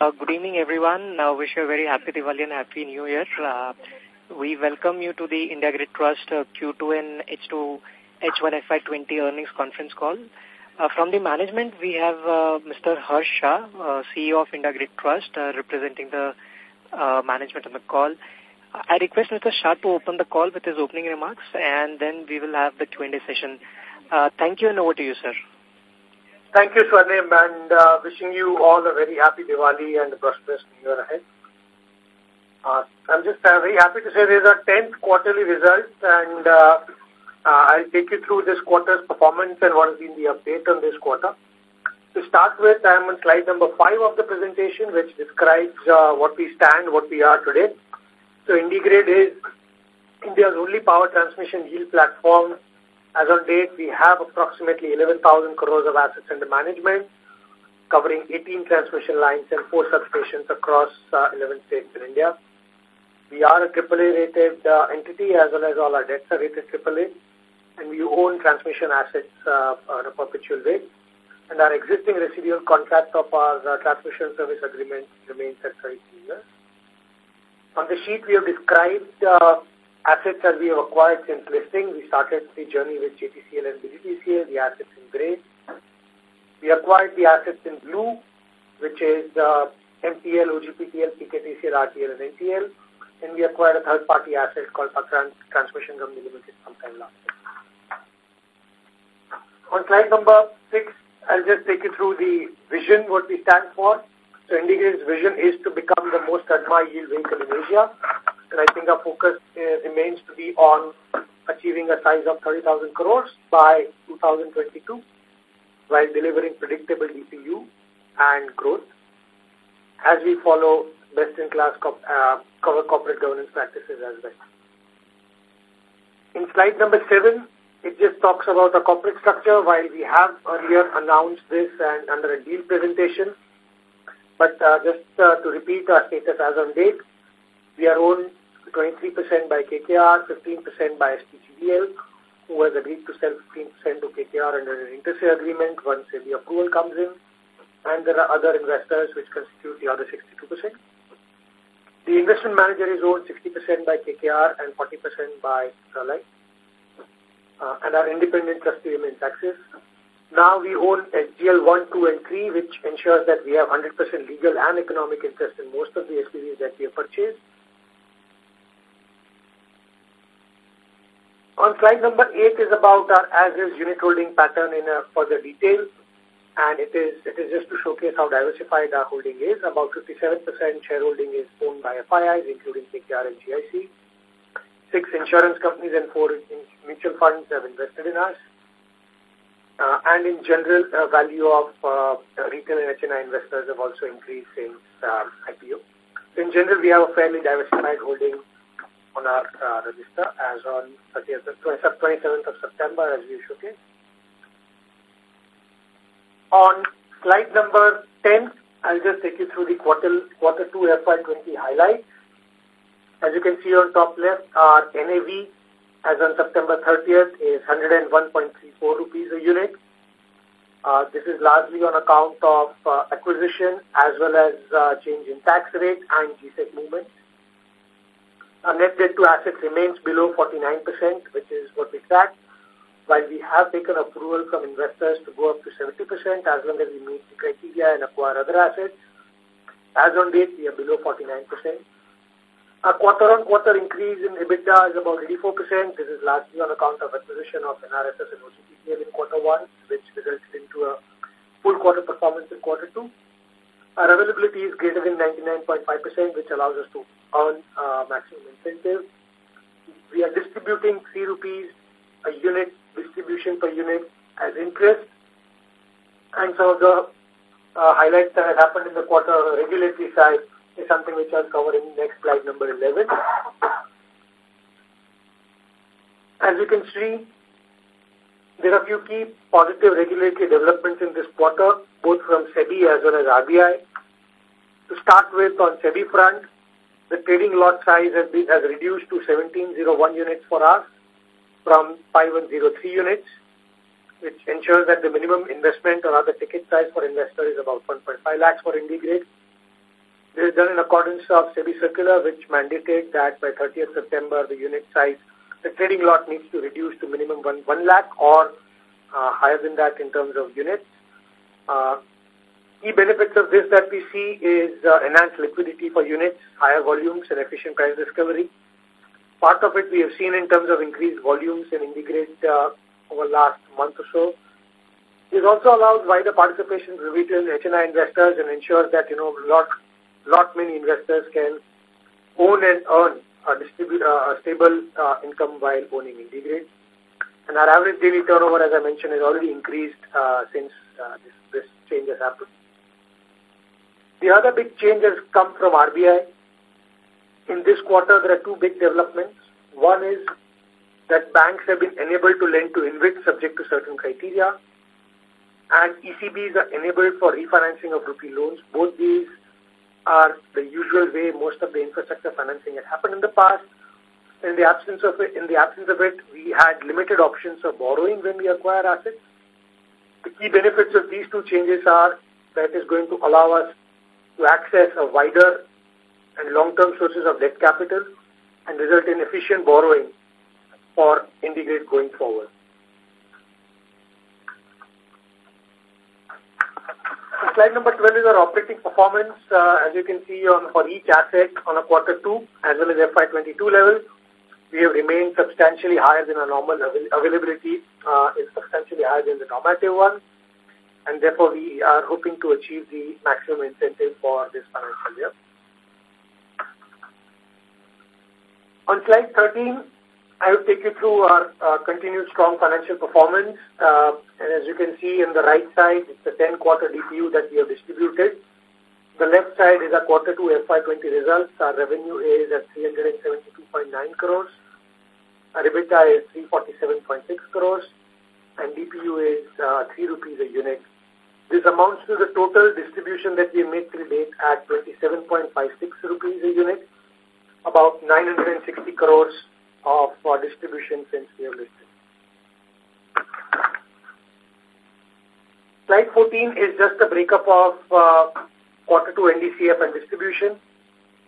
Uh, good evening, everyone. Uh, wish you a very happy Diwali and happy New Year. Uh, we welcome you to the India Grid Trust uh, Q2 and H2 H1 FY20 earnings conference call. Uh, from the management, we have uh, Mr. Harsh Shah, uh, CEO of India Grid Trust, uh, representing the uh, management on the call. I request Mr. Shah to open the call with his opening remarks, and then we will have the Q&A session. Uh, thank you, and over to you, sir. Thank you, Swarnim, and uh, wishing you all a very happy Diwali and a prosperous New Year ahead. Uh, I'm just uh, very happy to say these are 10th quarterly results, and uh, uh, I'll take you through this quarter's performance and what has been the update on this quarter. To start with, I am on slide number 5 of the presentation, which describes uh, what we stand, what we are today. So IndiGrid is India's only power transmission yield platform as on date, we have approximately 11,000 crores of assets under management, covering 18 transmission lines and 4 substations across uh, 11 states in India. We are a AAA rated uh, entity as well as all our debts are rated AAA, and we own transmission assets uh, on a perpetual way. And our existing residual contract of our uh, transmission service agreement remains at 33 years. On the sheet, we have described uh, assets that we have acquired since listing. We started the journey with JTCL and BDTCL, the assets in gray. We acquired the assets in blue, which is uh, MTL, OGPTL, PKTCL, RTL, and NTL. And we acquired a third-party asset called Patran Transmission Company Limited sometime last year. On slide number six, I'll just take you through the vision, what we stand for. So IndiGrid's vision is to become the most admired yield vehicle in Asia and I think our focus uh, remains to be on achieving a size of 30,000 crores by 2022 while delivering predictable DPU and growth as we follow best-in-class uh, corporate governance practices as well. In slide number seven, it just talks about the corporate structure while we have earlier announced this and under a deal presentation. But uh, just uh, to repeat our status as on date, we are owned 23% by KKR, 15% by SPGVL, who has agreed to sell 15% to KKR under an inter agreement once the approval comes in. And there are other investors which constitute the other 62%. The investment manager is owned 60% by KKR and 40% by Sterlite. Uh, and our independent trustee remains Axis. Now we own SGL 1, 2, and 3, which ensures that we have 100% legal and economic interest in most of the SPVs that we have purchased. On slide number 8 is about our as-is unit holding pattern in a further detail. And it is, it is just to showcase how diversified our holding is. About 57% shareholding is owned by FIIs, including KKR and GIC. Six insurance companies and four mutual funds have invested in us. Uh, and in general, the value of uh, retail and HNI investors have also increased since um, IPO. So in general, we have a fairly diversified holding on our uh, register as on 30th, 27th of September as we showcase. On slide number 10, I'll just take you through the quarter, quarter 2 FY20 highlights. As you can see on top left, our NAV as on September 30th is 101.34 rupees a unit. Uh, this is largely on account of uh, acquisition as well as uh, change in tax rate and GSEC movement. Our net debt to assets remains below 49%, which is what we track, while we have taken approval from investors to go up to 70% as long as we meet the criteria and acquire other assets. As on date, we are below 49%. Our quarter-on-quarter -quarter increase in EBITDA is about 84%. This is largely on account of acquisition of NRSS and in quarter one, which resulted into a full quarter performance in quarter two. Our availability is greater than 99.5%, which allows us to earn uh, maximum incentive. We are distributing 3 rupees a unit distribution per unit as interest. And some of the uh, highlights that have happened in the quarter on the regulatory side is something which I'll cover in next slide number 11. As you can see, there are a few key positive regulatory developments in this quarter, both from SEBI as well as RBI. To start with, on SEBI front, the trading lot size has, been, has reduced to 1701 units for us from 5103 units, which ensures that the minimum investment or other ticket size for investor is about 1.5 lakhs for IndiGrid. done in accordance of SEBI circular, which mandated that by 30th September, the unit size, the trading lot needs to reduce to minimum 1, 1 lakh or uh, higher than that in terms of units. Uh, key benefits of this that we see is uh, enhanced liquidity for units, higher volumes, and efficient price discovery. Part of it we have seen in terms of increased volumes and IndiGrid uh, over last month or so. This also allows wider participation retail HNI investors and ensures that, you know, lot, lot many investors can own and earn a, distribute, uh, a stable uh, income while owning IndiGrid. And our average daily turnover, as I mentioned, has already increased uh, since uh, this, this change has happened. The other big changes come from RBI. In this quarter, there are two big developments. One is that banks have been enabled to lend to InvIT subject to certain criteria, and ECBs are enabled for refinancing of rupee loans. Both these are the usual way most of the infrastructure financing has happened in the past. In the absence of it, in the absence of it, we had limited options of borrowing when we acquire assets. The key benefits of these two changes are that is going to allow us to access a wider and long-term sources of debt capital and result in efficient borrowing for IndiGrid going forward. Slide number 12 is our operating performance. Uh, as you can see on for each asset on a quarter two as well as FY22 level, we have remained substantially higher than our normal availability uh, is substantially higher than the normative one and therefore we are hoping to achieve the maximum incentive for this financial year. On slide 13, I will take you through our uh, continued strong financial performance. Uh, and as you can see on the right side, it's the 10-quarter DPU that we have distributed. The left side is our quarter 2 FY20 results. Our revenue is at 372.9 crores. Our EBITDA is 347.6 crores. And DPU is uh, 3 rupees a unit. This amounts to the total distribution that we made till date at 27.56 rupees a unit, about 960 crores of uh, distribution since we have listed. Slide 14 is just a breakup of uh, quarter two NDCF and distribution.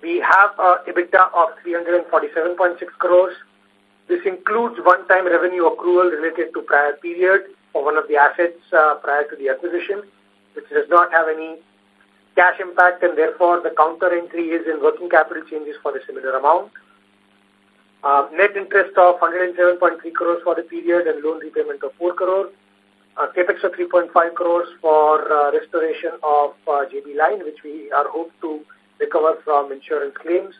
We have a EBITDA of 347.6 crores. This includes one-time revenue accrual related to prior period for one of the assets uh, prior to the acquisition, which does not have any cash impact and therefore the counter entry is in working capital changes for a similar amount. Uh, net interest of 107.3 crores for the period and loan repayment of 4 crores. Uh, capex of 3.5 crores for uh, restoration of uh, JB line, which we are hoped to recover from insurance claims.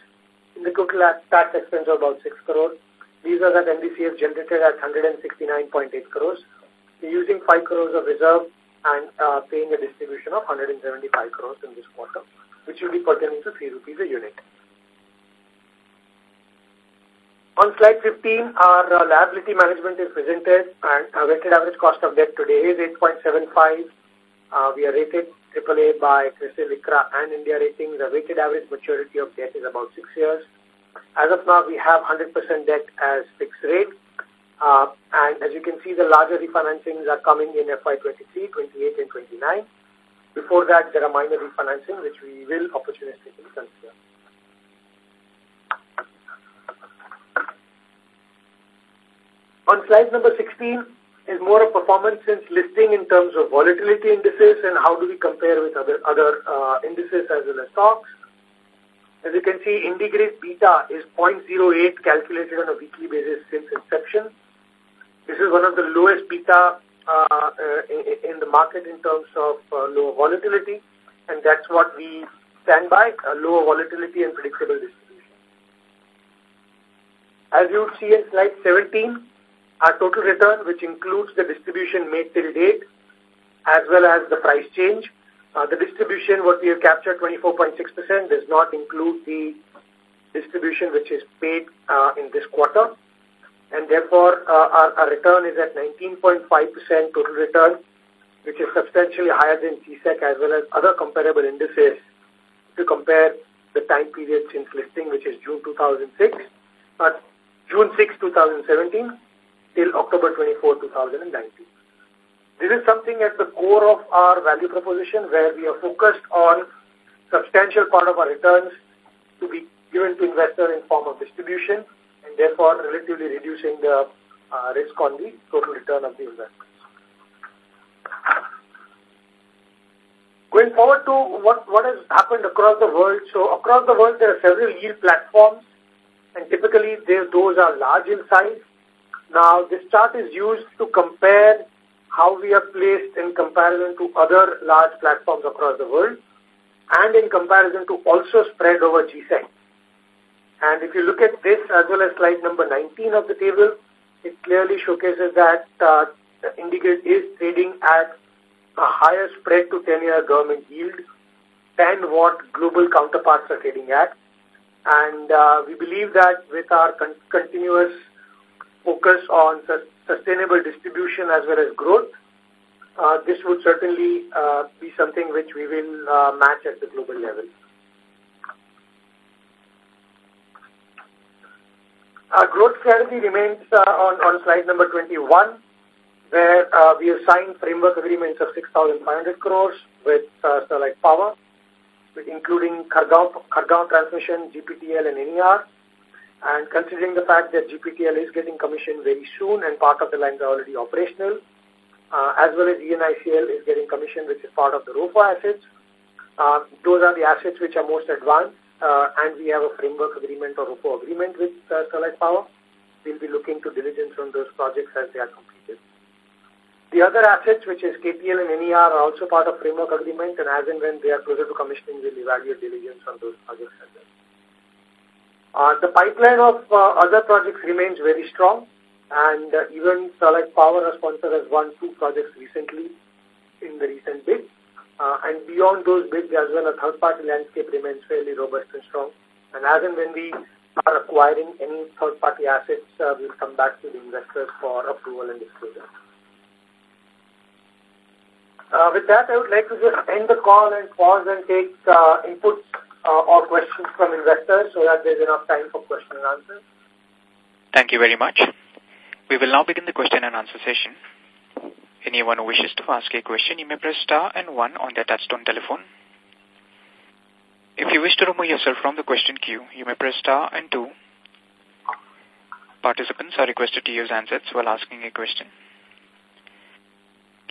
In the total tax expense of about 6 crores. These are that NDCF generated at 169.8 crores using 5 crores of reserve and uh, paying a distribution of 175 crores in this quarter, which will be pertaining to 3 rupees a unit. On slide 15, our uh, liability management is presented and our weighted average cost of debt today is 8.75. Uh, we are rated AAA by CRISIL, ICRA and India Ratings. The weighted average maturity of debt is about 6 years. As of now, we have 100% debt as fixed rate uh, and as you can see, the larger refinancings are coming in FY23, 28, and 29. Before that, there are minor refinancing, which we will opportunistically consider. On slide number 16 is more of performance since listing in terms of volatility indices and how do we compare with other, other uh, indices as well as stocks. As you can see, IndiGrid beta is 0.08 calculated on a weekly basis since inception. This is one of the lowest beta uh, uh, in, in, the market in terms of uh, lower volatility, and that's what we stand by, uh, lower volatility and predictable distribution. As you would see in slide 17, our total return, which includes the distribution made till date, as well as the price change. Uh, the distribution, what we have captured, 24.6%, does not include the distribution which is paid uh, in this quarter and therefore uh, our, our return is at 19.5% total return, which is substantially higher than GSEC as well as other comparable indices to compare the time period since listing, which is June 2006, uh, June 6, 2017 till October 24, 2019. This is something at the core of our value proposition where we are focused on substantial part of our returns to be given to investor in form of distribution and therefore relatively reducing the uh, risk on the total return of the investments. Going forward to what, what has happened across the world. So across the world, there are several yield platforms, and typically those are large in size. Now, this chart is used to compare how we are placed in comparison to other large platforms across the world and in comparison to also spread over GSEC. And if you look at this as well as slide number 19 of the table, it clearly showcases that uh, IndiGrid is trading at a higher spread to 10-year government yield than what global counterparts are trading at. And uh, we believe that with our con continuous focus on sustainable distribution as well as growth, uh, this would certainly uh, be something which we will uh, match at the global level. Our growth strategy remains uh, on, on slide number 21, where uh, we have signed framework agreements of 6,500 crores with uh, Sterlite Power, with including Khargaon, Khargaon Transmission, GPTL, and NER. And considering the fact that GPTL is getting commissioned very soon and part of the lines are already operational, uh, as well as ENICL is getting commissioned, which is part of the ROFO assets. Uh, those are the assets which are most advanced, uh, and we have a framework agreement or ROFO agreement with uh, Sterlite Power. We'll be looking to diligence on those projects as they are completed. The other assets, which is KTL and NER, are also part of framework agreement, and as and when they are closer to commissioning, we'll evaluate diligence on those projects as well. Uh, the pipeline of uh, other projects remains very strong, and uh, even Sterlite Power, a sponsor, has won two projects recently in the recent bid. And beyond those bids as well, a third-party landscape remains fairly robust and strong. And as and when we are acquiring any third-party assets, uh, we'll come back to the investors for approval and disclosure. Uh, with that, I would like to just end the call and pause and take uh, inputs uh, or questions from investors so that there's enough time for question and answers. Thank you very much. We will now begin the question and answer session. Anyone who wishes to ask a question, you may press star and one on their touchtone telephone. If you wish to remove yourself from the question queue, you may press star and two. Participants are requested to use answers while asking a question.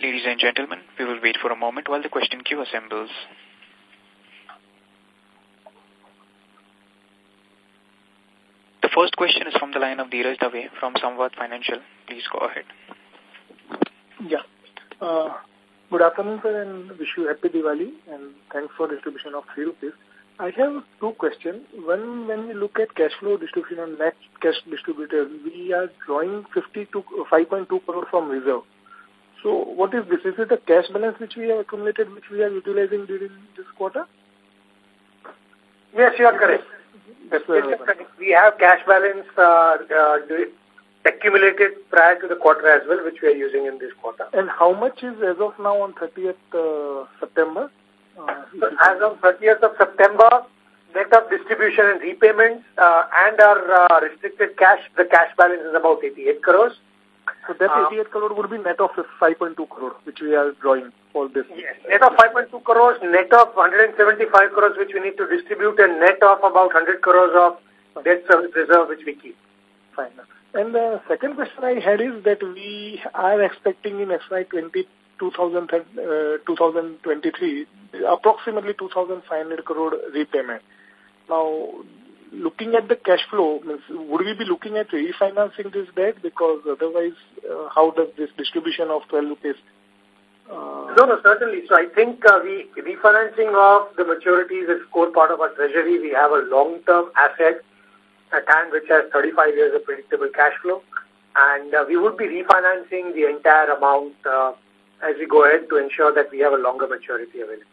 Ladies and gentlemen, we will wait for a moment while the question queue assembles. First question is from the line of Dheeraj Dave from Samvad Financial. Please go ahead. Yeah. Uh, good afternoon, sir, and wish you happy Diwali, and thanks for distribution of 3 rupees. I have two questions. One, when we look at cash flow distribution and net cash distributed, we are drawing 50 to 5.2 crore from reserve. So what is this? Is it a cash balance which we have accumulated, which we are utilizing during this quarter? Yes, you are correct. We have cash balance uh, uh, accumulated prior to the quarter as well, which we are using in this quarter. And how much is as of now on 30th uh, September? Uh, so as of 30th of September, net of distribution and repayments uh, and our uh, restricted cash, the cash balance is about 88 crores. So that uh, 88 crore would be net of 5.2 crore, which we are drawing for this. Yes, net of 5.2 crores, net of 175 crores, which we need to distribute, and net of about 100 crores of debt service reserve, which we keep. Fine. And the second question I had is that we are expecting in FY 20, 2000, uh, 2023 approximately 2,500 crore repayment. Now, looking at the cash flow, means, would we be looking at refinancing this debt? Because otherwise, uh, how does this distribution of 12 rupees? Uh, no, no, certainly. So I think uh, we refinancing of the maturities is core part of our treasury. We have a long-term asset at hand which has 35 years of predictable cash flow. And uh, we would be refinancing the entire amount uh, as we go ahead to ensure that we have a longer maturity available.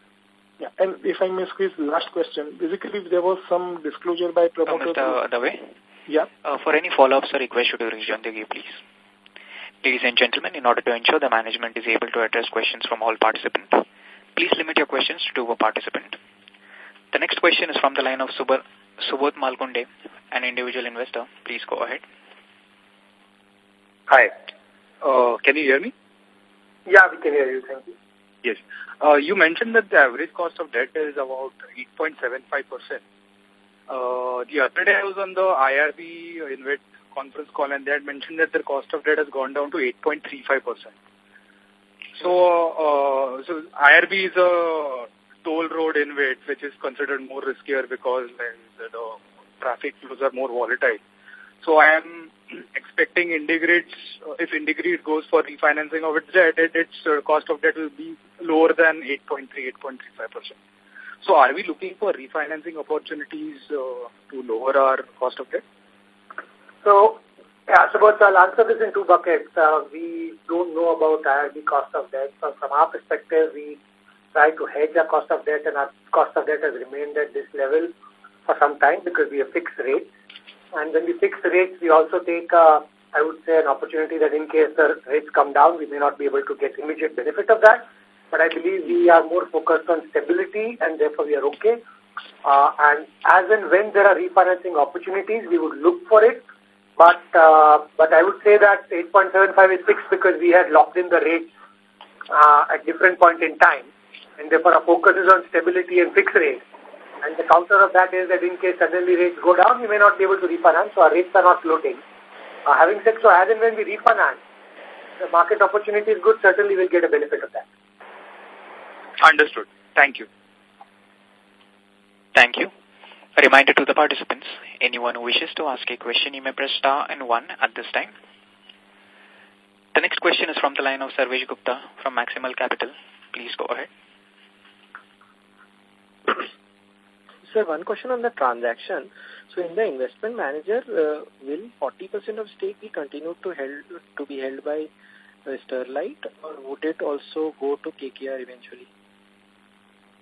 Yeah, and if I may squeeze last question, basically there was some disclosure by promoter... Uh, Mr. Dave? Yeah. Uh, for any follow-ups, I request you to rejoin the queue, please. Ladies and gentlemen, in order to ensure the management is able to address questions from all participants, please limit your questions to two per participant. The next question is from the line of Subodh, Subodh Malgunde, an individual investor. Please go ahead. Hi. Uh, can you hear me? Yeah, we can hear you. Thank you. Yes. Uh, you mentioned that the average cost of debt is about 8.75%. Uh, the other day I was on the IRB Invit conference call and they had mentioned that their cost of debt has gone down to 8.35%. So, uh, so IRB is a toll road Invit which is considered more riskier because the, the traffic flows are more volatile. So I am expecting IndiGrid's, uh, if IndiGrid goes for refinancing of its debt, it, its uh, cost of debt will be lower than 8.3, 8.35%. So are we looking for refinancing opportunities uh, to lower our cost of debt? So, yeah, but I'll answer this in two buckets. Uh, we don't know about IRB cost of debt. So from our perspective, we try to hedge our cost of debt and our cost of debt has remained at this level for some time because we have fixed rates. And when we fix rates, we also take, uh, I would say, an opportunity that in case the rates come down, we may not be able to get immediate benefit of that. But I believe we are more focused on stability and therefore we are okay. Uh, and as and when there are refinancing opportunities, we would look for it. But uh, but I would say that 8.75 is fixed because we had locked in the rates uh, at different point in time. And therefore our focus is on stability and fixed rates. And the counter of that is that in case suddenly rates go down, we may not be able to refinance, so our rates are not floating. Uh, having said so, as and when we refinance, the market opportunity is good, certainly we'll get a benefit of that. Understood. Thank you. Thank you. A reminder to the participants, anyone who wishes to ask a question, you may press star and one at this time. The next question is from the line of Sarvesh Gupta from Maximal Capital. Please go ahead. Sir, one question on the transaction. So in the investment manager, uh, will 40% of stake be continued to held to be held by uh, Sterlite or would it also go to KKR eventually?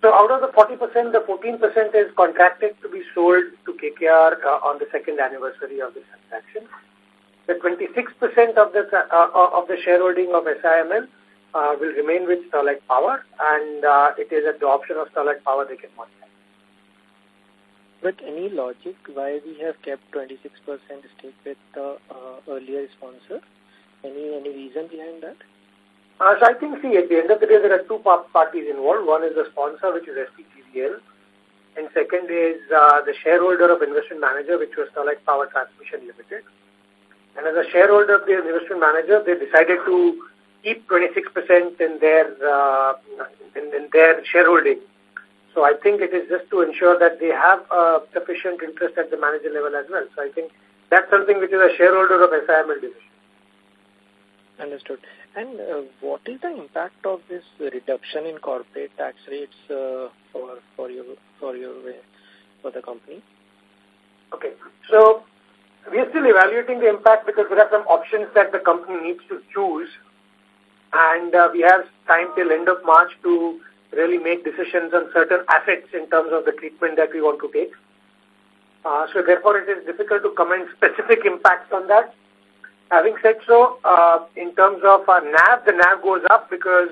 So out of the 40%, the 14% is contracted to be sold to KKR uh, on the second anniversary of the transaction. The 26% of the uh, of the shareholding of SIML uh, will remain with Sterlite Power, and uh, it is at the option of Sterlite Power they can monetize. But any logic why we have kept 26% stake with the uh, earlier sponsor? Any any reason behind that? Uh, so I think, see, at the end of the day, there are two parties involved. One is the sponsor, which is SPGVL, and second is uh, the shareholder of investment manager, which was Sterlite Power Transmission Limited. And as a shareholder of the investment manager, they decided to keep 26% in their uh, in, in their shareholding so I think it is just to ensure that they have uh, sufficient interest at the manager level as well. So I think that's something which is a shareholder of SIML division. Understood. And uh, what is the impact of this reduction in corporate tax rates uh, for for your for your for the company? Okay. So we are still evaluating the impact because there are some options that the company needs to choose, and uh, we have time till end of March to really make decisions on certain assets in terms of the treatment that we want to take. Uh, so therefore, it is difficult to comment specific impacts on that. Having said so, uh, in terms of our NAV, the NAV goes up because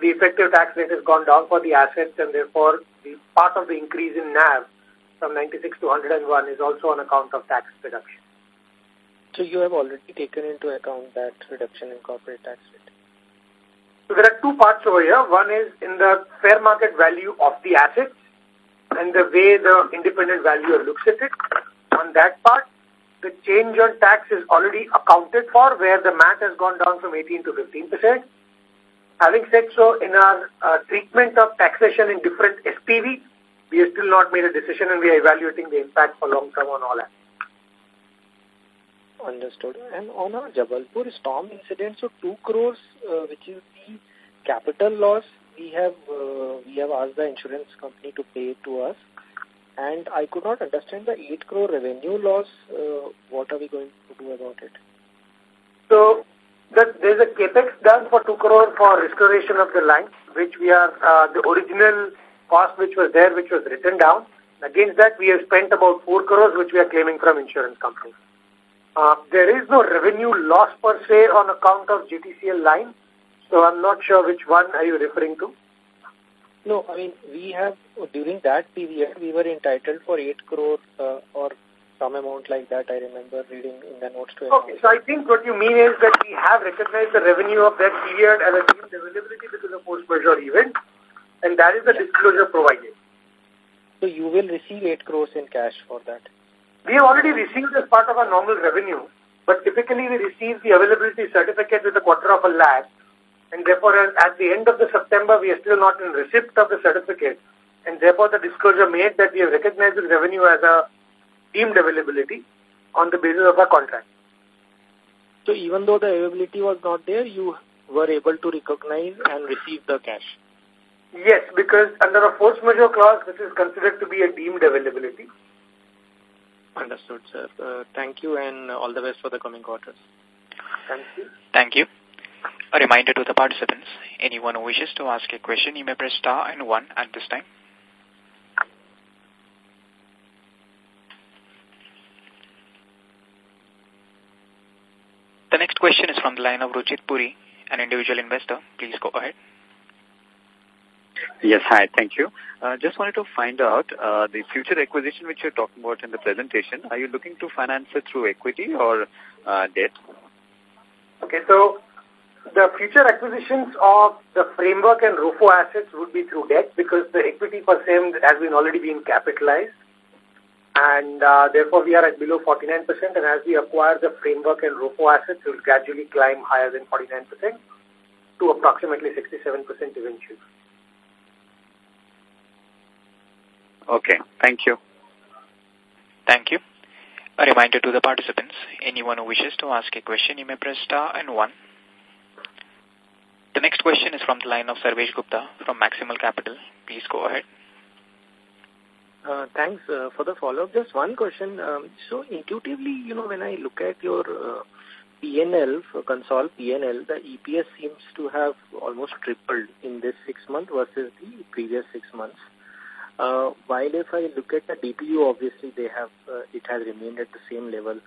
the effective tax rate has gone down for the assets and therefore the part of the increase in NAV from 96 to 101 is also on account of tax reduction. So you have already taken into account that reduction in corporate tax rate? So there are two parts over here. One is in the fair market value of the assets and the way the independent valuer looks at it. On that part, the change on tax is already accounted for where the MAT has gone down from 18 to 15%. Having said so, in our uh, treatment of taxation in different SPV, we have still not made a decision and we are evaluating the impact for long term on all assets. Understood. And on our Jabalpur storm incident, so 2 crores, uh, which is the capital loss, we have uh, we have asked the insurance company to pay to us. And I could not understand the 8 crore revenue loss. Uh, what are we going to do about it? So there's a capex done for 2 crore for restoration of the line, which we are, uh, the original cost which was there, which was written down. Against that, we have spent about 4 crores, which we are claiming from insurance companies. Uh, there is no revenue loss per se on account of GTCL line. So I'm not sure which one are you referring to. No, I mean, we have, during that period, we were entitled for 8 crore uh, or some amount like that, I remember reading in the notes to Okay, so I think what you mean is that we have recognized the revenue of that period as a deemed availability because of force majeure event, and that is the disclosure provided. So you will receive 8 crores in cash for that? We have already received as part of our normal revenue, but typically we receive the availability certificate with a quarter of a lakh, and therefore at the end of the September we are still not in receipt of the certificate, and therefore the disclosure made that we have recognized the revenue as a deemed availability on the basis of our contract. So even though the availability was not there, you were able to recognize and receive the cash? Yes, because under a force majeure clause, this is considered to be a deemed availability. Understood, sir. Uh, thank you and all the best for the coming quarters. Thank you. Thank you. A reminder to the participants, anyone who wishes to ask a question, you may press star and one at this time. The next question is from the line of Ruchit Puri, an individual investor. Please go ahead. Yes, hi, thank you. Uh, just wanted to find out uh, the future acquisition which you're talking about in the presentation. Are you looking to finance it through equity or uh, debt? Okay, so the future acquisitions of the framework and ROFO assets would be through debt because the equity for same has been already been capitalized and uh, therefore we are at below 49% and as we acquire the framework and ROFO assets, we will gradually climb higher than 49% to approximately 67% eventually. Okay, thank you. Thank you. A reminder to the participants, anyone who wishes to ask a question, you may press star and one. The next question is from the line of Sarvesh Gupta from Maximal Capital. Please go ahead. Uh, thanks uh, for the follow-up. Just one question. Um, so intuitively, you know, when I look at your uh, PNL, for console PNL, the EPS seems to have almost tripled in this six months versus the previous six months. Uh, while if I look at the DPU, obviously they have, uh, it has remained at the same level.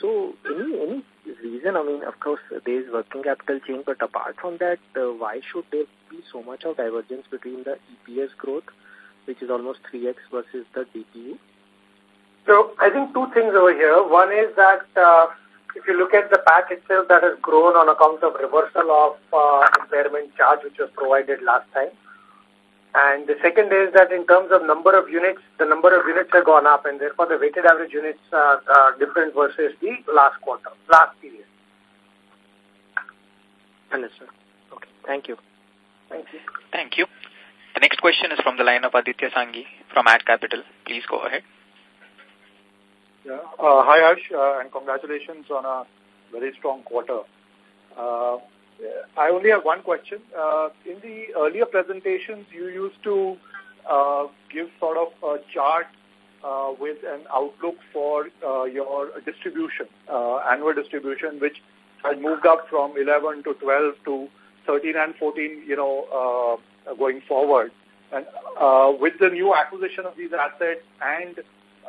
So any, any reason, I mean, of course, there is working capital change, but apart from that, uh, why should there be so much of divergence between the EPS growth which is almost 3x versus the DPU? So I think two things over here. One is that uh, if you look at the pack itself that has grown on account of reversal of uh, impairment charge which was provided last time. And the second is that in terms of number of units, the number of units have gone up and therefore the weighted average units are, are different versus the last quarter, last period. Understood. Okay. Thank you. Thank you. Thank you. The next question is from the line of Aditya Sangi from Ad Capital. Please go ahead. Yeah. Uh, hi, Harsh, uh, and congratulations on a very strong quarter. Uh, I only have one question. Uh, in the earlier presentations, you used to uh, give sort of a chart uh, with an outlook for uh, your distribution, uh, annual distribution, which has moved up from 11 to 12 to 13 and 14, you know, uh, going forward. And uh, with the new acquisition of these assets and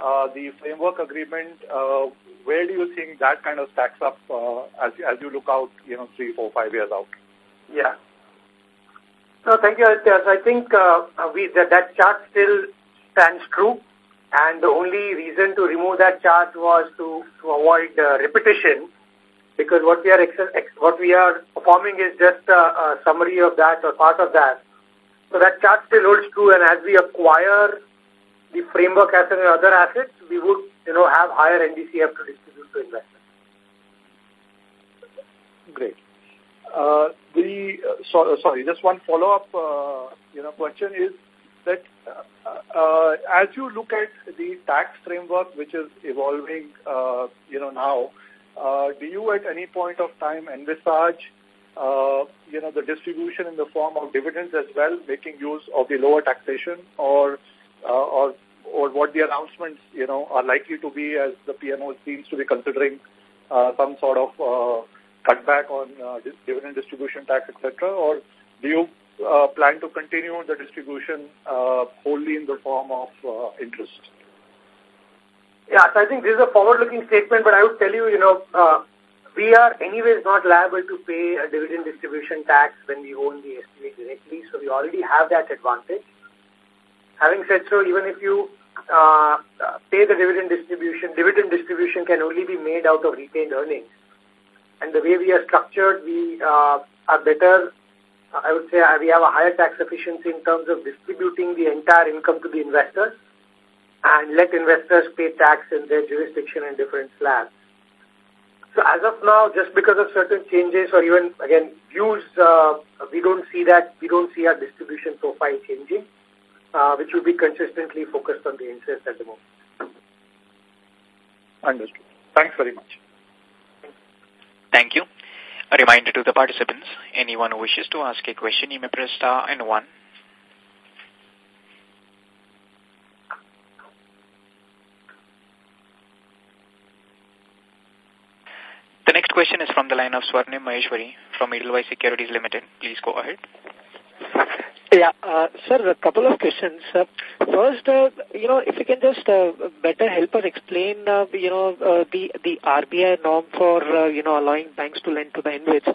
uh, the framework agreement, uh, where do you think that kind of stacks up uh, as, as you look out, you know, three, four, five years out? Yeah. No, thank you, Aditya. I think uh, we, that, that chart still stands true. And the only reason to remove that chart was to, to avoid uh, repetition because what we are what we are performing is just a, a summary of that or part of that. So that chart still holds true, and as we acquire the framework as and other assets, we would you know have higher NDCF to distribute to investors. Great. Uh, the uh, so, uh, sorry, just one follow-up uh, you know question is that uh, uh, as you look at the tax framework which is evolving, you know now do you at any point of time envisage, you know, the distribution in the form of dividends as well, making use of the lower taxation, or, or, or what the announcements, you know, are likely to be as the PMO seems to be considering uh, some sort of uh, cutback on uh, dividend distribution tax, etc., or do you uh, plan to continue the distribution uh, wholly in the form of uh, interest? Yeah, so I think this is a forward-looking statement, but I would tell you, you know, uh, we are anyways not liable to pay a dividend distribution tax when we own the SPV directly, so we already have that advantage. Having said so, even if you uh, pay the dividend distribution, dividend distribution can only be made out of retained earnings. And the way we are structured, we uh, are better I would say we have a higher tax efficiency in terms of distributing the entire income to the investors and let investors pay tax in their jurisdiction and different slabs. So as of now, just because of certain changes or even, again, views, uh, we don't see that, we don't see our distribution profile changing, uh, which will be consistently focused on the interest at the moment. Understood. Thanks very much. Thank you. A reminder to the participants, anyone who wishes to ask a question, you may press star and one. The next question is from the line of Swarnim Maheshwari from Edelweiss Securities Limited. Please go ahead. Yeah, uh, sir, a couple of questions. Uh, first, uh, you know, if you can just uh, better help us explain, uh, you know, uh, the the RBI norm for, uh, you know, allowing banks to lend to the InvITs.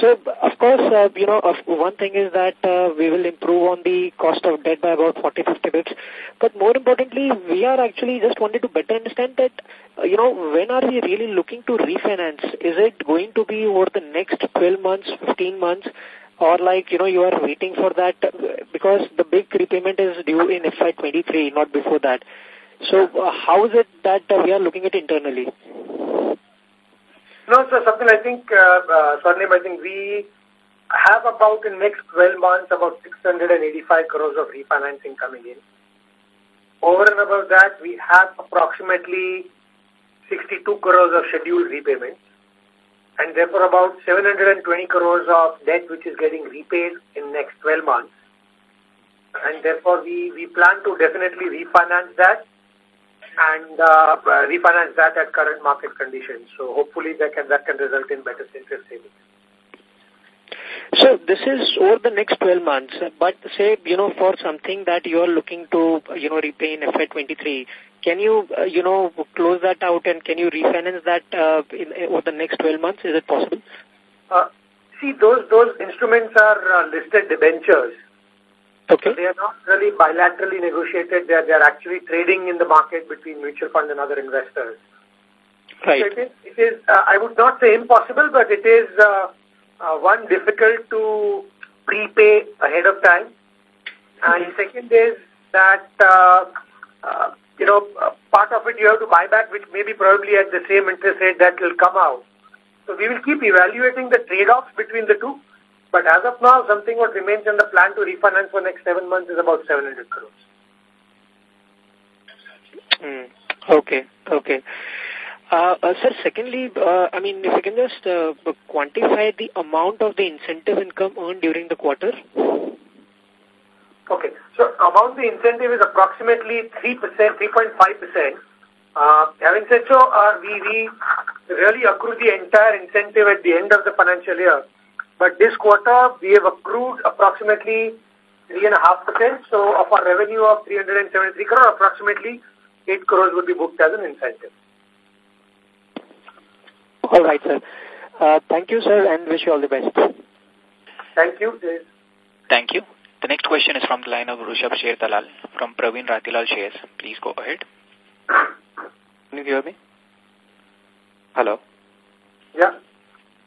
So, of course, uh, you know, one thing is that uh, we will improve on the cost of debt by about 40-50 bits. But more importantly, we are actually just wanted to better understand that, uh, you know, when are we really looking to refinance? Is it going to be over the next 12 months, 15 months? Or like, you know, you are waiting for that because the big repayment is due in FY23, not before that. So uh, how is it that uh, we are looking at internally? No, so something I think, uh, uh, Swarnim, I think we have about in next 12 months about 685 crores of refinancing coming in. Over and above that, we have approximately 62 crores of scheduled repayments and therefore about 720 crores of debt which is getting repaid in next 12 months. And therefore, we, we plan to definitely refinance that and uh, refinance that at current market conditions. So hopefully that can, that can result in better interest savings. So this is over the next 12 months, but say, you know, for something that you are looking to, you know, repay in FY23, can you, uh, you know, close that out and can you refinance that uh, in, over the next 12 months? Is it possible? Uh, see, those those instruments are uh, listed debentures. Okay. So they are not really bilaterally negotiated. They are, they are actually trading in the market between mutual fund and other investors. Right. So it is, it is uh, I would not say impossible, but it is, uh, uh, one, difficult to prepay ahead of time. And mm -hmm. second is that uh, uh, you know, uh, part of it you have to buy back, which may be probably at the same interest rate that will come out. So we will keep evaluating the trade-offs between the two. But as of now, something what remains in the plan to refinance for next seven months is about 700 crores. Mm, okay, okay. Uh, uh, sir, secondly, uh, I mean, if you can just uh, quantify the amount of the incentive income earned during the quarter. Okay. So amount the incentive is approximately 3%, 3.5%. Uh, having said so, uh, we, we really accrue the entire incentive at the end of the financial year. But this quarter, we have accrued approximately 3.5%. So of our revenue of 373 crore, approximately 8 crores would be booked as an incentive. All right, sir. Uh, thank you, sir, and wish you all the best. Thank you. Thank you. The next question is from the line of Rushabh Sher Dalal from Praveen Ratilal Shares. Please go ahead. Can you hear me? Hello? Yeah.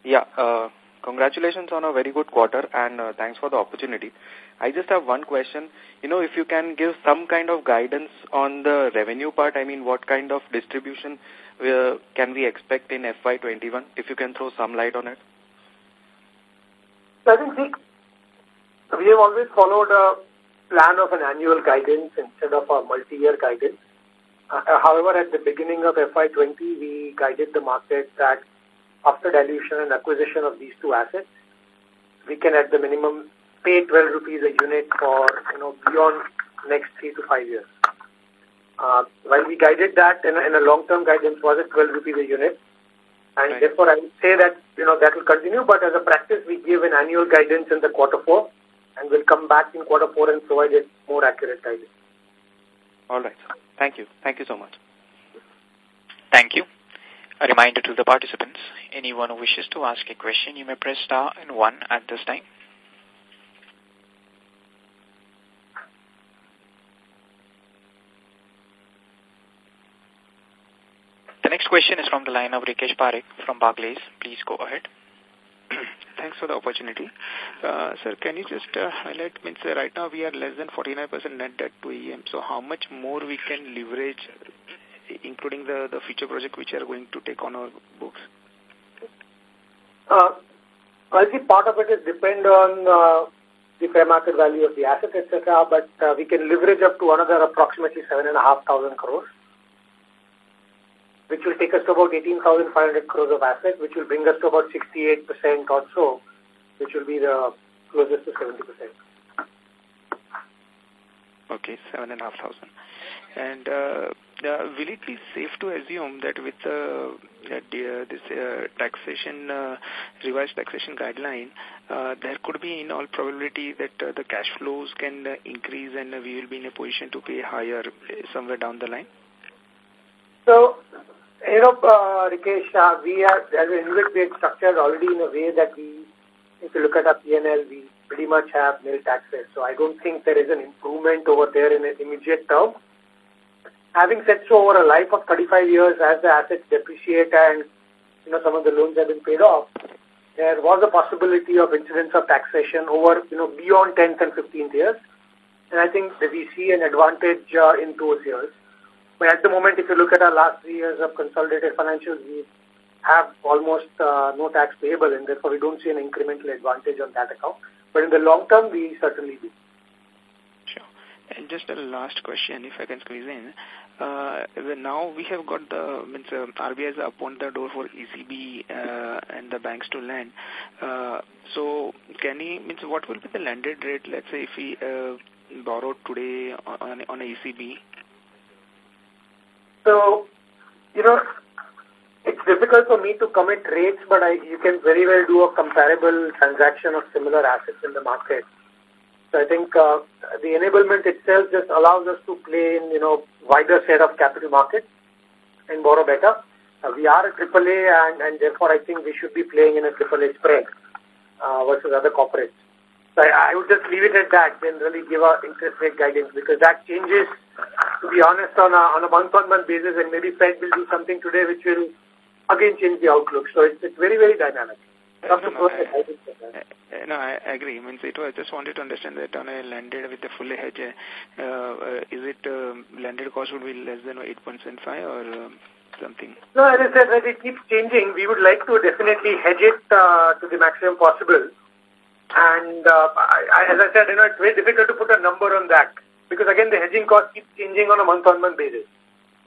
Yeah, uh, congratulations on a very good quarter and uh, thanks for the opportunity. I just have one question. You know, if you can give some kind of guidance on the revenue part, I mean, what kind of distribution uh, can we expect in FY21, if you can throw some light on it? I think we have always followed a plan of an annual guidance instead of a multi-year guidance. Uh, however, at the beginning of FY20, we guided the market that after dilution and acquisition of these two assets, we can at the minimum pay 12 rupees a unit for, you know, beyond next three to five years. Uh, while we guided that in a, in a long-term guidance was at 12 rupees a unit, and right. therefore I would say that, you know, that will continue, but as a practice, we give an annual guidance in the quarter four, and we'll come back in quarter four and provide a more accurate guidance. All right. Thank you. Thank you so much. Thank you. A reminder to the participants, anyone who wishes to ask a question, you may press star and one at this time. The next question is from the line of Rikesh Parekh from Barclays. Please go ahead. Thanks for the opportunity. Uh, sir, can you just uh, highlight, means uh, right now we are less than 49% net debt to AUM, so how much more we can leverage, including the, the future project which are going to take on our books? Uh, I think part of it is depend on uh, the fair market value of the asset, etc., but uh, we can leverage up to another approximately 7,500 crores which will take us to about 18,500 crores of assets, which will bring us to about 68% or so, which will be the closest to 70%. Okay, 7,500. And uh, uh, will it be safe to assume that with uh, uh, this uh, taxation, uh, revised taxation guideline, uh, there could be in all probability that uh, the cash flows can uh, increase and uh, we will be in a position to pay higher uh, somewhere down the line? So, you know, uh, Rikesh, uh, we are, as an InvIT, we structured already in a way that we, if you look at our PNL, we pretty much have nil taxes. So I don't think there is an improvement over there in an immediate term. Having said so, over a life of 35 years, as the assets depreciate and, you know, some of the loans have been paid off, there was a possibility of incidence of taxation over, you know, beyond 10th and 15th years. And I think that we see an advantage uh, in those years. But at the moment, if you look at our last three years of consolidated financials, we have almost uh, no tax payable, and therefore we don't see an incremental advantage on that account. But in the long term, we certainly do. Sure. And just a last question, if I can squeeze in. Uh, now we have got the, means uh, RBI has opened the door for ECB uh, and the banks to lend. Uh, so can he, means what will be the landed rate, let's say if we uh, borrow today on, on ECB so, you know, it's difficult for me to commit rates, but I, you can very well do a comparable transaction of similar assets in the market. So I think uh, the enablement itself just allows us to play in, you know, wider set of capital markets and borrow better. Uh, we are a AAA and, and therefore I think we should be playing in a AAA spread uh, versus other corporates. So I, I would just leave it at that, generally give our interest rate guidance because that changes, to be honest, on a, on a month-on-month basis and maybe Fed will do something today which will again change the outlook. So it's, it's very, very dynamic. No, no, I, I, no, I agree. I mean, it was, I just wanted to understand that on a landed with a fully hedge, uh, uh, is it um, landed cost would be less than 8.75 or um, something? No, as I said, as it keeps changing, we would like to definitely hedge it uh, to the maximum possible. And uh, I, as I said, you know, it's very difficult to put a number on that because again, the hedging cost keeps changing on a month-on-month -month basis.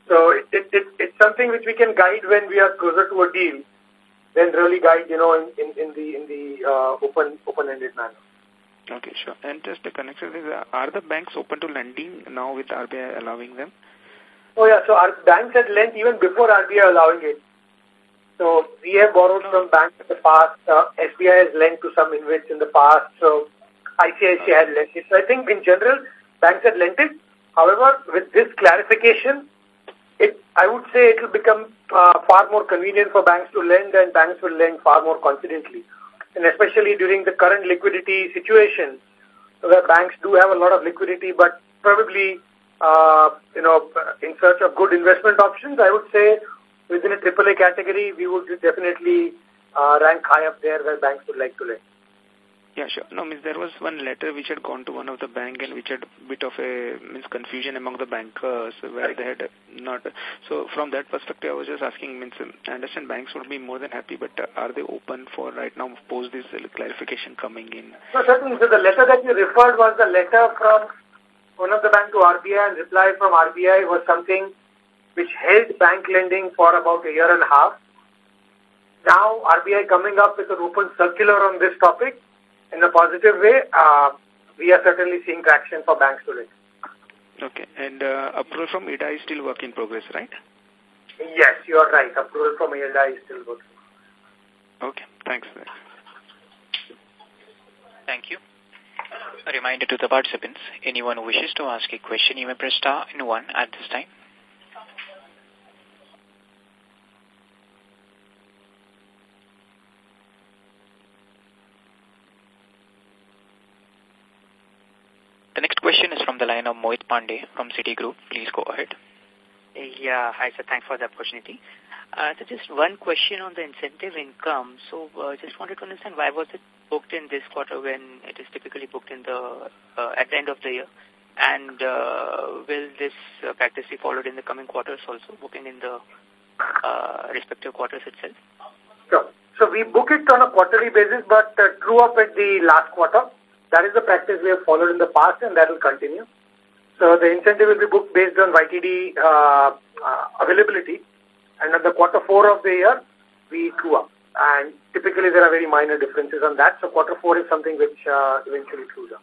So it, it, it, it's something which we can guide when we are closer to a deal, then really guide, you know, in, in, in the in the uh, open open-ended manner. Okay, sure. And just the connection is, uh, are the banks open to lending now with RBI allowing them? Oh yeah, so our banks had lent even before RBI allowing it. So we have borrowed from banks in the past. Uh, SBI has lent to some InvITs in the past. So ICICI had lent it. So I think in general, banks had lent it. However, with this clarification, it I would say it will become uh, far more convenient for banks to lend and banks will lend far more confidently. And especially during the current liquidity situation, where banks do have a lot of liquidity, but probably, uh, you know, in search of good investment options, I would say within a AAA category, we would definitely uh, rank high up there where banks would like to lend. Yeah, sure. No, means there was one letter which had gone to one of the bank and which had bit of a means confusion among the bankers where right. they had not. So from that perspective, I was just asking. Means I understand banks would be more than happy, but uh, are they open for right now post this uh, clarification coming in? No, certainly. So the letter that you referred was the letter from one of the bank to RBI, and reply from RBI was something which held bank lending for about a year and a half. Now, RBI coming up with an open circular on this topic in a positive way, uh, we are certainly seeing traction for banks today. Okay, and uh, approval from IRDAI is still work in progress, right? Yes, you are right. Approval from IRDAI is still working. Okay, thanks. Thank you. A reminder to the participants, anyone who wishes to ask a question, you may press star and one at this time. The next question is from the line of Mohit Pandey from Citigroup. Please go ahead. Yeah, hi sir. Thanks for the opportunity. Uh, so just one question on the incentive income. So uh, just wanted to understand why was it booked in this quarter when it is typically booked in the uh, at the end of the year? And uh, will this uh, practice be followed in the coming quarters also, booking in the uh, respective quarters itself? Sure. So we book it on a quarterly basis, but uh, true up at the last quarter. That is the practice we have followed in the past, and that will continue. So the incentive will be booked based on YTD uh, uh, availability, and at the quarter four of the year, we true up. And typically there are very minor differences on that. So quarter four is something which uh, eventually trues up.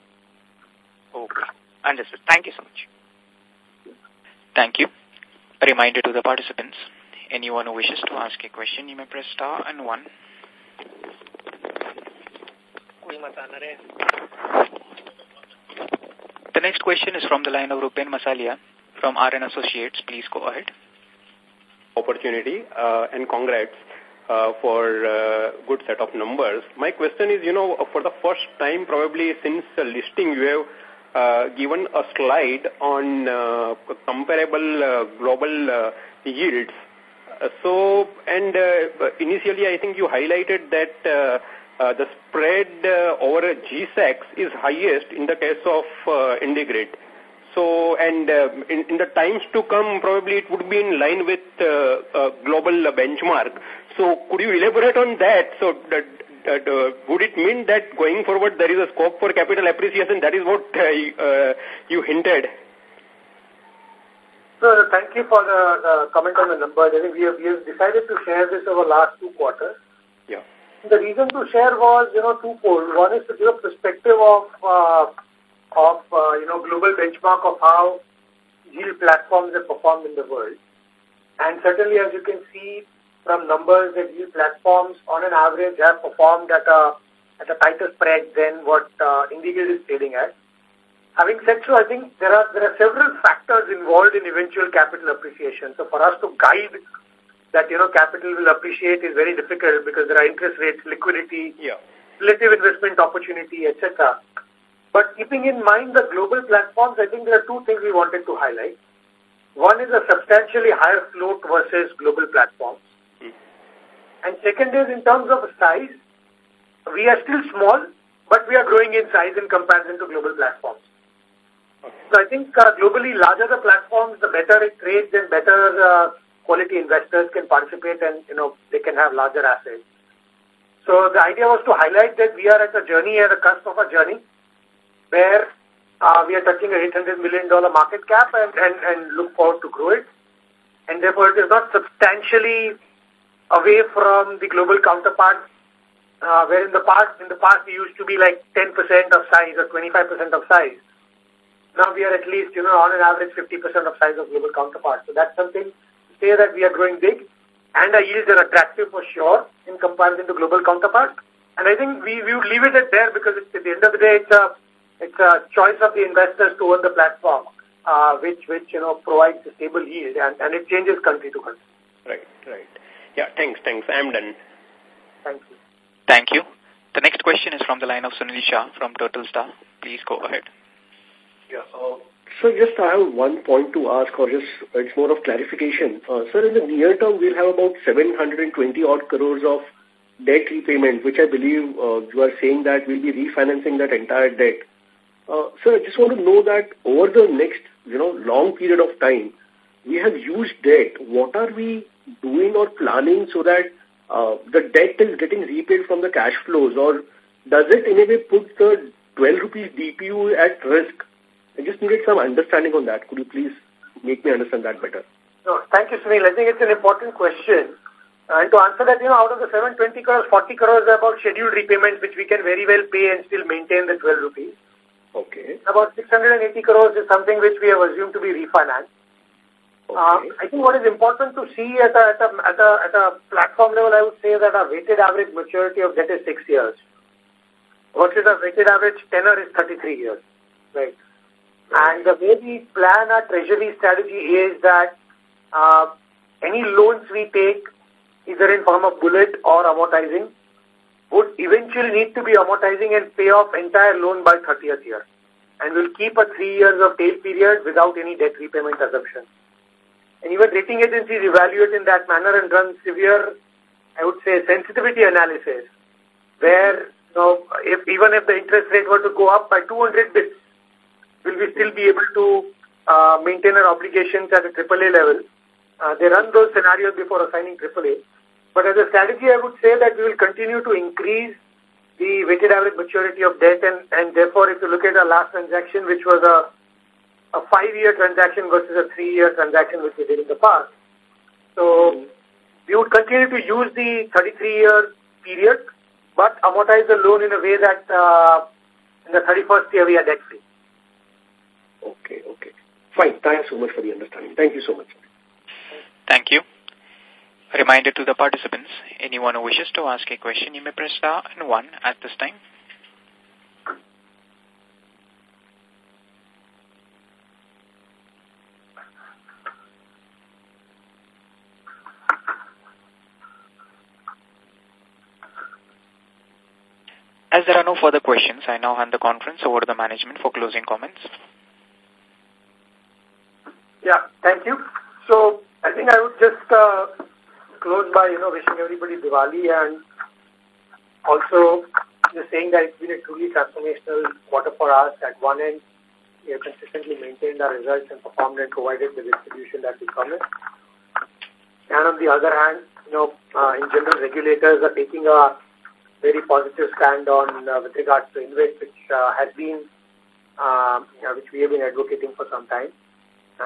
Okay. Understood. Thank you so much. Thank you. A reminder to the participants, anyone who wishes to ask a question, you may press star and one. The next question is from the line of Rupen Masalia from RN Associates. Please go ahead. Opportunity uh, and congrats uh, for uh, good set of numbers. My question is, you know, for the first time probably since uh, listing you have uh, given a slide on uh, comparable uh, global uh, yields. Uh, so, and uh, initially I think you highlighted that uh, uh, the spread uh, over G-Secs is highest in the case of uh, IndiGrid. So, and uh, in, in the times to come, probably it would be in line with uh, uh, global benchmark. So, could you elaborate on that? So, that, that, uh, would it mean that going forward there is a scope for capital appreciation? That is what you hinted. So, thank you for the, the comment on the numbers. I think we have, we have decided to share this over last two quarters. Yeah. The reason to share was, you know, twofold. One is to give a perspective of, uh, of uh, you know, global benchmark of how yield platforms have performed in the world. And certainly, as you can see from numbers, that yield platforms on an average have performed at a, at a tighter spread than what uh, IndiGrid is trading at. Having said so, I think there are, there are several factors involved in eventual capital appreciation. So for us to guide that, you know, capital will appreciate is very difficult because there are interest rates, liquidity, yeah. relative investment opportunity, etc. But keeping in mind the global platforms, I think there are two things we wanted to highlight. One is a substantially higher float versus global platforms. Mm. And second is in terms of size, we are still small, but we are growing in size in comparison to global platforms. Okay. So I think uh, globally, larger the platforms, the better it trades and better uh, quality investors can participate and, you know, they can have larger assets. So the idea was to highlight that we are at a journey, at the cusp of a journey, where uh, we are touching a $800 million market cap and, and, and look forward to grow it. And therefore, it is not substantially away from the global counterpart, uh, where in the past, in the past, we used to be like 10% of size or 25% of size. Now we are at least, you know, on an average 50% of size of global counterparts. So that's something say that we are growing big and our yields are attractive for sure in comparison to global counterparts. And I think we, we would leave it at there because it's, at the end of the day, it's a, it's a choice of the investors to own the platform, uh, which, which, you know, provides a stable yield and, and it changes country to country. Right, right. Yeah, thanks, thanks. I'm done. Thank you. Thank you. The next question is from the line of Sunil Shah from Turtle Star. Please go ahead. Yeah. Uh, so just I have one point to ask or just it's more of clarification. Uh, sir, in the near term, we'll have about 720 odd crores of debt repayment, which I believe uh, you are saying that we'll be refinancing that entire debt. Uh, sir, I just want to know that over the next, you know, long period of time, we have used debt. What are we doing or planning so that uh, the debt is getting repaid from the cash flows or does it in a way put the 12 rupees DPU at risk I just needed some understanding on that. Could you please make me understand that better? No, thank you, Sunil. I think it's an important question. And to answer that, you know, out of the 720 crores, 40 crores are about scheduled repayments, which we can very well pay and still maintain the 12 rupees. Okay. About 680 crores is something which we have assumed to be refinanced. Okay. Uh, I think what is important to see at a, at, a, at, a, at a platform level, I would say that our weighted average maturity of debt is six years. Versus our weighted average tenor is 33 years. Right. And the way we plan our treasury strategy is that uh, any loans we take, either in form of bullet or amortizing, would eventually need to be amortizing and pay off entire loan by 30th year. And we'll keep a three years of tail period without any debt repayment assumption. And even rating agencies evaluate in that manner and run severe, I would say, sensitivity analysis, where you know, if even if the interest rate were to go up by 200 bits, will we still be able to uh, maintain our obligations at a AAA level? Uh, they run those scenarios before assigning AAA. But as a strategy, I would say that we will continue to increase the weighted average maturity of debt and, and therefore if you look at our last transaction, which was a, a five-year transaction versus a three-year transaction which we did in the past. So we would continue to use the 33-year period but amortize the loan in a way that uh, in the 31st year we are debt-free. Okay, okay. Fine. Thanks so much for the understanding. Thank you so much. Thank you. A reminder to the participants, anyone who wishes to ask a question, you may press star and one at this time. As there are no further questions, I now hand the conference over to the management for closing comments. Yeah, thank you. So I think I would just uh, close by, you know, wishing everybody Diwali and also just saying that it's been a truly transformational quarter for us. At one end, we have consistently maintained our results and performed and provided the distribution that we promised. And on the other hand, you know, uh, in general, regulators are taking a very positive stand on uh, with regards to InvITs, which uh, has been, uh, which we have been advocating for some time.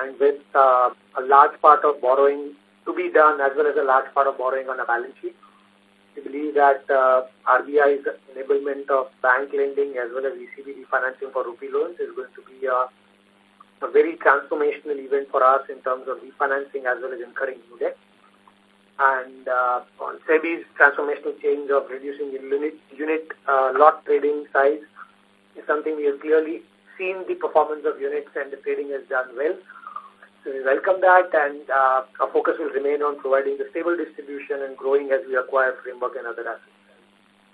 And with uh, a large part of borrowing to be done as well as a large part of borrowing on a balance sheet. We believe that uh, RBI's enablement of bank lending as well as ECB refinancing for rupee loans is going to be a, a very transformational event for us in terms of refinancing as well as incurring new debt. And uh, on SEBI's transformational change of reducing unit, unit uh, lot trading size is something we have clearly seen the performance of units and the trading has done well. We welcome that and uh, our focus will remain on providing the stable distribution and growing as we acquire framework and other assets.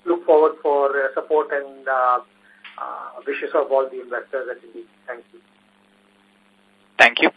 Look forward for uh, support and uh, uh, wishes of all the investors at IndiGrid. Thank you. Thank you.